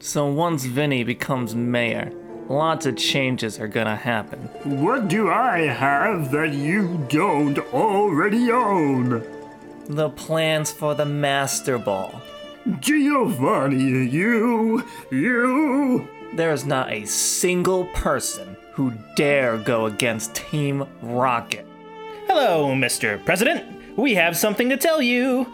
So once Vinny becomes mayor, lots of changes are gonna happen. What do I have that you don't already own? The plans for the Master Ball. Giovanni, you, you. There is not a single person who dare go against Team Rocket. Hello, Mr. President. We have something to tell you.